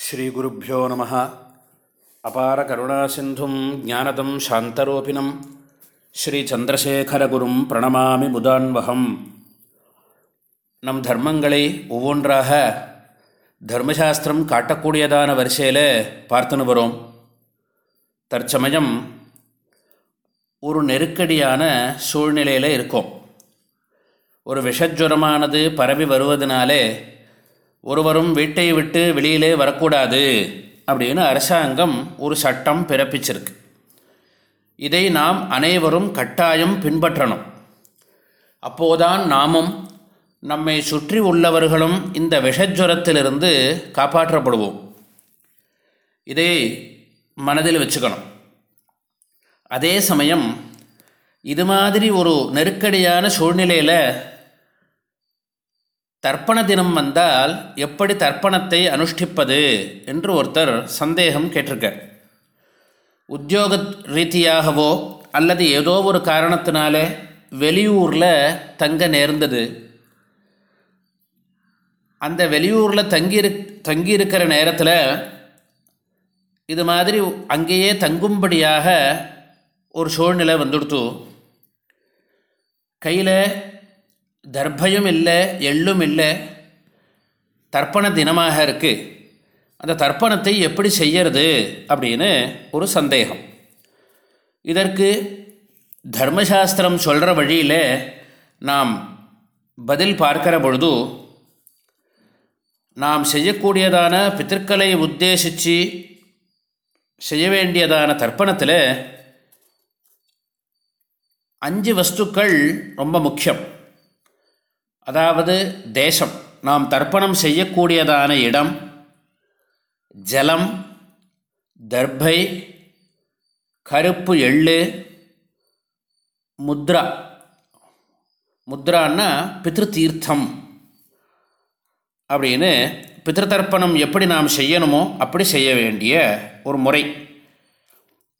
ஸ்ரீகுருப்போ நம. அபார கருணாசிந்தும் ஜானதம் சாந்தரூபிணம். ஸ்ரீச்சந்திரசேகரகுரும் பிரணமாமி முதான்வகம். நம் தர்மங்களை ஒவ்வொன்றாக தர்மசாஸ்திரம் காட்டக்கூடியதான வரிசையில் பார்த்துன்னு வரோம். தற்சமயம் ஒரு நெருக்கடியான சூழ்நிலையில் இருக்கும். ஒரு விஷஜுரமானது பரவி வருவதனாலே ஒருவரும் வீட்டை விட்டு வெளியிலே வரக்கூடாது அப்படின்னு அரசாங்கம் ஒரு சட்டம் பிறப்பிச்சிருக்கு. இதை நாம் அனைவரும் கட்டாயம் பின்பற்றணும். அப்போதான் நாமும் நம்மை சுற்றி உள்ளவர்களும் இந்த விஷஜுரத்திலிருந்து காப்பாற்றப்படுவோம். இதை மனதில் வச்சுக்கணும். அதே சமயம் இது மாதிரி ஒரு நெருக்கடியான சூழ்நிலையில் தர்ப்பண தினம் வந்தால் எப்படி தர்ப்பணத்தை அனுஷ்டிப்பது என்று ஒருத்தர் சந்தேகம் கேட்டிருக்கார். உத்தியோக ரீதியாகவோ அல்லது ஏதோ ஒரு காரணத்தினால வெளியூரில் தங்க நேர்ந்தது. அந்த வெளியூரில் தங்கியிரு தங்கியிருக்கிற நேரத்தில் இது மாதிரி அங்கேயே தங்கும்படியாக ஒரு சூழ்நிலை வந்துடுத்து. கையில் தர்பையும் இல்லை எள்ளும் இல்லை தர்ப்பண தினமாக இருக்குது அந்த தர்ப்பணத்தை எப்படி செய்யறது அப்படின்னு ஒரு சந்தேகம். இதற்கு தர்மசாஸ்திரம் சொல்கிற வழியில் நாம் பதில் பார்க்கிற பொழுது நாம் செய்யக்கூடியதான பித்திருக்களை உத்தேசித்து செய்ய வேண்டியதான தர்ப்பணத்தில் அஞ்சு வஸ்துக்கள் ரொம்ப முக்கியம். அதாவது தேசம். நாம் தர்ப்பணம் செய்யக்கூடியதான இடம் ஜலம் தர்பை கருப்பு எள்ளு முத்ரா. முத்ரான்னா பித்ரு தீர்த்தம் அப்படின்னு பித்திருத்தர்ப்பணம் எப்படி நாம் செய்யணுமோ அப்படி செய்ய வேண்டிய ஒரு முறை.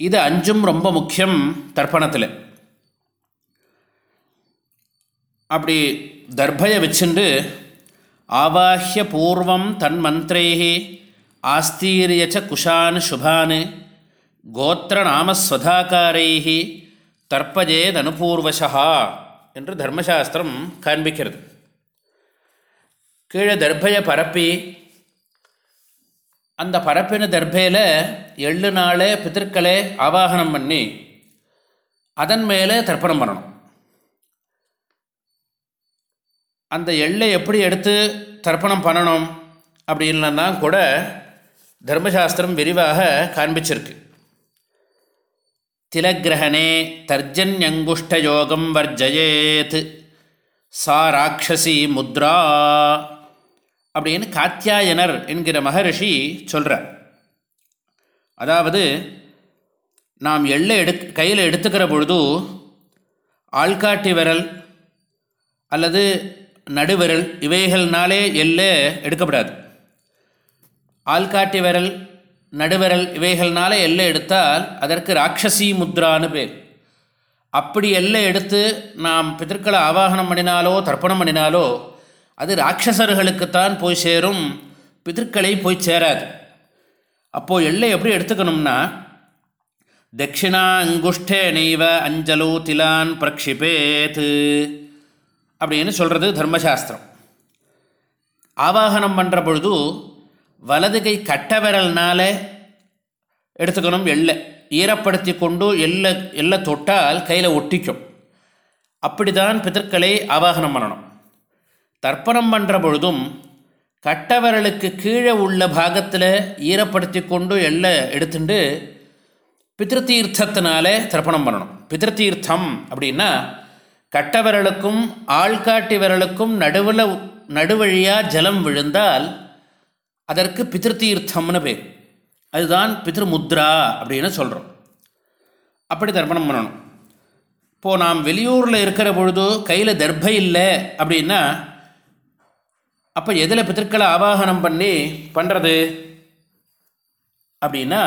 இது அஞ்சும் ரொம்ப முக்கியம் தர்ப்பணத்தில். அப்படி தர்பய வச்சுண்டு ஆவாஹிய பூர்வம் தன் மந்திரேகி ஆஸ்தீரியச்ச குஷான் சுபான் கோத்திர நாமஸ்வதாக்காரைஹி தர்ப்பஜேத் அனுபூர்வசா என்று தர்மசாஸ்திரம் காண்பிக்கிறது. கீழே தர்பய பரப்பி அந்த பரப்பின தர்பையில் எள்ளு நாளே பித்திருக்களே ஆவாகனம் பண்ணி அதன் மேலே தர்ப்பணம் பண்ணணும். அந்த எள்ளை எப்படி எடுத்து தர்ப்பணம் பண்ணணும் அப்படின்லாம் கூட தர்மசாஸ்திரம் விரிவாக காண்பிச்சிருக்கு. திலகிரகணே தர்ஜன்யங்குஷ்டயோகம் வர்ஜயேத் சா ராட்சசி முத்ரா அப்படின்னு காத்தியாயனர் என்கிற மகரிஷி சொல்கிறார் அதாவது நாம் எள்ளை எடு கையில் எடுத்துக்கிற பொழுது ஆள்காட்டி விரல் அல்லது நடுவிரல் இவைகள்னாலே எல்லை எடுக்கப்படாது. ஆள்காட்டி விரல் நடுவிரல் இவைகள்னாலே எல்லை எடுத்தால் அதற்கு ராட்சசி முத்ரான்னு பேர். அப்படி எல்லை எடுத்து நாம் பிதற்களை ஆவாகனம் பண்ணினாலோ தர்ப்பணம் பண்ணினாலோ அது ராட்சசர்களுக்குத்தான் போய் சேரும் பிதற்களை போய் சேராது. அப்போது எல்லை எப்படி எடுத்துக்கணும்னா தட்சிணா அங்குஷ்டே நெய்வ அஞ்சலு திலான் பிரக்ஷிபேத்து. அப்படின்னு சொல்கிறது தர்மசாஸ்திரம். ஆவாகனம் பண்ணுற பொழுது வலது கை கட்ட விரல்னால எடுத்துக்கணும் எள்ளை. ஈரப்படுத்தி கொண்டு எல்லை எல்லை தொட்டால் கையில் ஒட்டிக்கும். அப்படி தான் பிதற்களை ஆவாகனம் பண்ணணும். தர்ப்பணம் பண்ணுற பொழுதும் கட்ட விரலுக்கு கீழே உள்ள பாகத்தில் ஈரப்படுத்தி கொண்டு எல்லை எடுத்துட்டு பித்திருத்தீர்த்தத்தினால தர்ப்பணம் பண்ணணும். பித்திருத்தீர்த்தம் அப்படின்னா கட்ட விரலுக்கும் ஆள்காட்டி விரலுக்கும் நடுவில் நடுவழியாக ஜலம் விழுந்தால் அதற்கு பிதிருத்தீர்த்தம்னு பேர். அதுதான் பிதிருமுத்ரா அப்படின்னு சொல்கிறோம் அப்படி தர்ப்பணம் பண்ணணும். இப்போது நாம் வெளியூரில் இருக்கிற பொழுது கையில் தர்ப்பை இல்லை அப்படின்னா அப்போ எதில் பித்திருக்களை ஆவாகனம் பண்ணி பண்ணுறது அப்படின்னா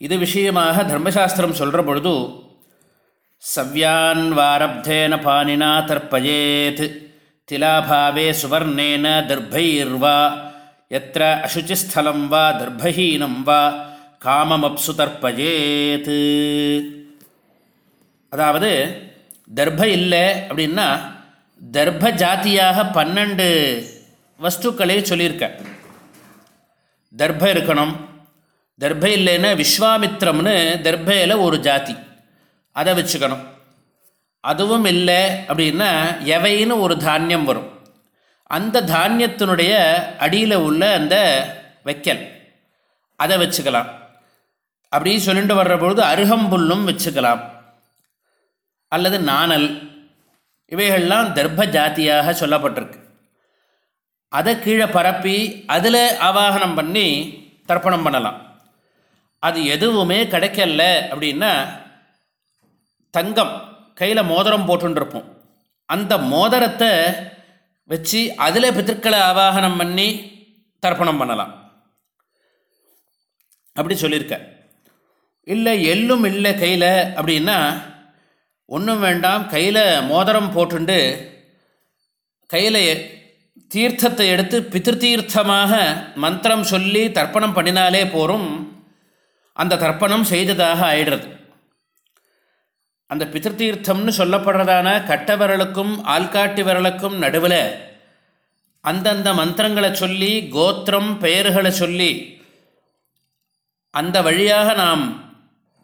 இது விஷயமாக தர்மசாஸ்திரம் சொல்கிற பொழுது சவ்யான்வாரப்தேன பானினா தர்ப்பயேத். திலாபாவே சுவர்ணேன தர்பைர்வா. எத்த அசுச்சிஸ்தலம் வா தர்பஹீனம் வா. காமமப்சு தர்ப்பஜேத் அதாவது தர்ப இல்லை அப்படின்னா தர்ப ஜாத்தியாக பன்னெண்டு வஸ்துக்களே சொல்லியிருக்க. தர்ப இருக்கணும். தர்ப இல்லைன்னா விஸ்வாமித்திரம்னு தர்பையில் ஒரு ஜாதி. அதை வச்சுக்கணும். அதுவும் இல்லை அப்படின்னா எவைன்னு ஒரு தானியம் வரும். அந்த தானியத்தினுடைய அடியில் உள்ள அந்த வைக்கல் அதை வச்சுக்கலாம். அப்படி சொல்லிட்டு வர்ற பொழுது அருகம்புல்லும் வச்சுக்கலாம். அல்லது நாணல் இவைகள்லாம் தர்ப்ப ஜாத்தியாக சொல்லப்பட்டிருக்கு. அதை கீழே பரப்பி அதில் ஆவாகனம் பண்ணி தர்ப்பணம் பண்ணலாம். அது எதுவுமே கிடைக்கல அப்படின்னா தங்கம் கையில் மோதிரம் போட்டுருப்போம் அந்த மோதிரத்தை வச்சு அதில் பித்திருக்களை ஆவாகனம் பண்ணி தர்ப்பணம் பண்ணலாம். அப்படி சொல்லியிருக்க. இல்லை எள்ளும் இல்லை கையில் அப்படின்னா ஒன்றும் வேண்டாம் கையில் மோதிரம் போட்டுண்டு கையில் தீர்த்தத்தை எடுத்து பித்திருத்தீர்த்தமாக மந்திரம் சொல்லி தர்ப்பணம் பண்ணினாலே போகும் அந்த தர்ப்பணம் செய்ததாக ஆயிடுறது. அந்த பித்திருத்தீர்த்தம்னு சொல்லப்படுறதான கட்ட விரலுக்கும் ஆள்காட்டி விரலுக்கும் நடுவில் அந்தந்த மந்திரங்களை சொல்லி கோத்திரம் பெயர்களை சொல்லி அந்த வழியாக நாம்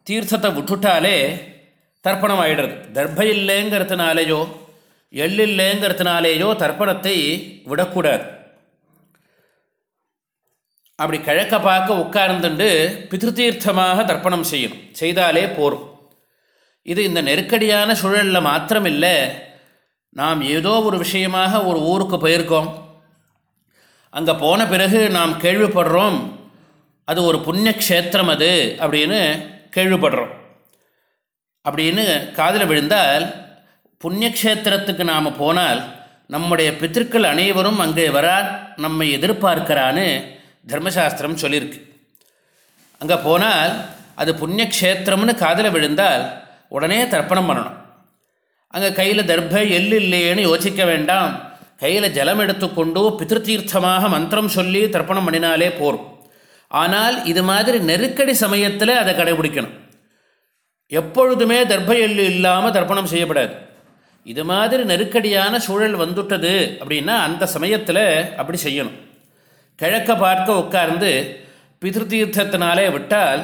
தீர்த்தத்தை விட்டுட்டாலே தர்ப்பணம் ஆகிடுறது தர்ப்ப இல்லைங்கிறதுனாலேயோ எள்ளில்லைங்கிறதுனாலேயோ தர்ப்பணத்தை விடக்கூடாது. அப்படி கிழக்க பார்க்க உட்கார்ந்துண்டு பிதிருத்தீர்த்தமாக தர்ப்பணம் செய்யணும். செய்தாலே போரும். இது இந்த நெருக்கடியான சூழலில் மாத்திரமில்லை. நாம் ஏதோ ஒரு விஷயமாக ஒரு ஊருக்கு போயிருக்கோம். அங்கே போன பிறகு நாம் கேள்விப்படுறோம் அது ஒரு புண்ணிய க்ஷேத்திரம் அது அப்படின்னு கேள்விப்படுறோம். அப்படின்னு காதில் விழுந்தால் புண்ணியக்ஷேத்திரத்துக்கு நாம் போனால் நம்முடைய பித்திருக்கள் அனைவரும் அங்கே வரார் நம்மை எதிர்பார்க்கிறான்னு தர்மசாஸ்திரம் சொல்லியிருக்கு. அங்கே போனால் அது புண்ணியக்ஷேத்திரம்னு காதில் விழுந்தால் உடனே தர்ப்பணம் பண்ணணும். அங்கே கையில் தர்ப்ப எள்ளு இல்லையேன்னு யோசிக்க வேண்டாம். கையில் ஜலம் எடுத்துக்கொண்டு பிதிருத்தீர்த்தமாக மந்திரம் சொல்லி தர்ப்பணம் பண்ணினாலே போரும். ஆனால் இது மாதிரி நெருக்கடி சமயத்தில் அதை கடைபிடிக்கணும். எப்பொழுதுமே தர்ப்ப எள்ளு இல்லாமல் தர்ப்பணம் செய்யப்படாது. இது மாதிரி நெருக்கடியான சூழல் வந்துட்டது அப்படின்னா அந்த சமயத்தில் அப்படி செய்யணும். கிழக்க பார்க்க உட்கார்ந்து பிதிருத்தீர்த்தத்தினாலே விட்டால்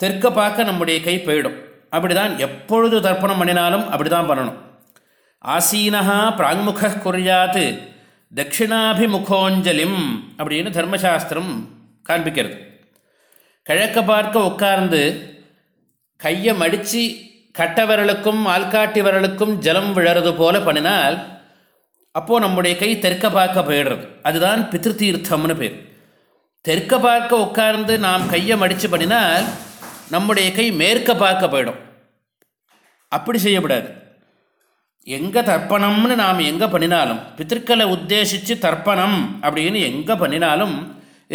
தெற்க பார்க்க நம்முடைய கை போயிடும். அப்படி தான் எப்பொழுது தர்ப்பணம் பண்ணினாலும் அப்படி தான் பண்ணணும். ஆசீனஹா பிராங்முக குறியாத்து தட்சிணாபிமுகோஞ்சலிம் அப்படின்னு தர்மசாஸ்திரம் காண்பிக்கிறது. கிழக்க பார்க்க உட்கார்ந்து கையை மடித்து கட்ட விரலுக்கும் ஆள்காட்டி விரலுக்கும் ஜலம் விழறது போல பண்ணினால் அப்போது நம்முடைய கை தெற்க பார்க்க போயிடுறது. அதுதான் பித்திருத்தீர்த்தம்னு பேர். தெற்க பார்க்க உட்கார்ந்து நாம் கையை மடித்து பண்ணினால் நம்முடைய கை மேற்க பார்க்க போயிடும். அப்படி செய்யக்கூடாது எங்கே தர்ப்பணம்னு நாம் எங்கே பண்ணினாலும் பித்திருக்களை உத்தேசித்து தர்ப்பணம் அப்படின்னு எங்கே பண்ணினாலும்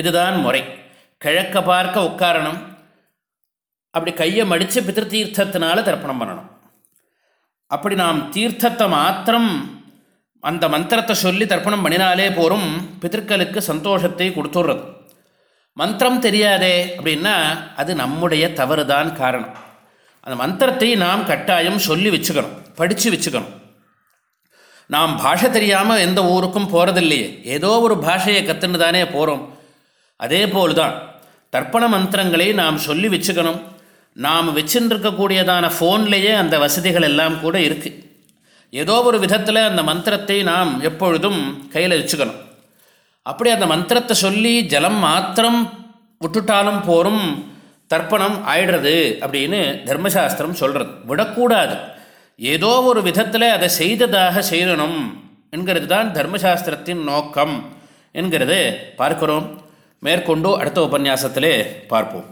இதுதான் முறை. கிழக்க பார்க்க உட்காரணும். அப்படி கையை மடித்து பித்திருத்தீர்த்தத்தினால தர்ப்பணம் பண்ணணும். அப்படி நாம் தீர்த்தத்தை மாத்திரம் அந்த மந்திரத்தை சொல்லி தர்ப்பணம் பண்ணினாலே போகும் பித்திருக்களுக்கு சந்தோஷத்தை கொடுத்துட்றது. மந்திரம் தெரியாதே அப்படின்னா அது நம்முடைய தவறு தான் காரணம். அந்த மந்திரத்தை நாம் கட்டாயம் சொல்லி வச்சுக்கணும் படித்து வச்சுக்கணும். நாம் பாஷை தெரியாமல் எந்த ஊருக்கும் போகிறதில்லையே ஏதோ ஒரு பாஷையை கற்றுன்னு தானே போகிறோம் அதே போல் தான் தர்ப்பண மந்திரங்களை நாம் சொல்லி வச்சுக்கணும். நாம் வச்சுருக்கக்கூடியதான ஃபோன்லேயே அந்த வசதிகள் எல்லாம் கூட இருக்குது ஏதோ ஒரு விதத்தில் அந்த மந்திரத்தை நாம் எப்பொழுதும் கையில் வச்சுக்கணும். அப்படி அந்த மந்திரத்தை சொல்லி ஜலம் மாத்திரம் விட்டுட்டாலும் போரும் தர்ப்பணம் ஆயிடுறது அப்படின்னு தர்மசாஸ்திரம் சொல்கிறது விடக்கூடாது. ஏதோ ஒரு விதத்தில் அதை செய்ததாக செய்யணும் என்கிறது தான் தர்மசாஸ்திரத்தின் நோக்கம் என்கிறது பார்க்கிறோம். மேற்கொண்டு அடுத்த உபன்யாசத்திலே பார்ப்போம்.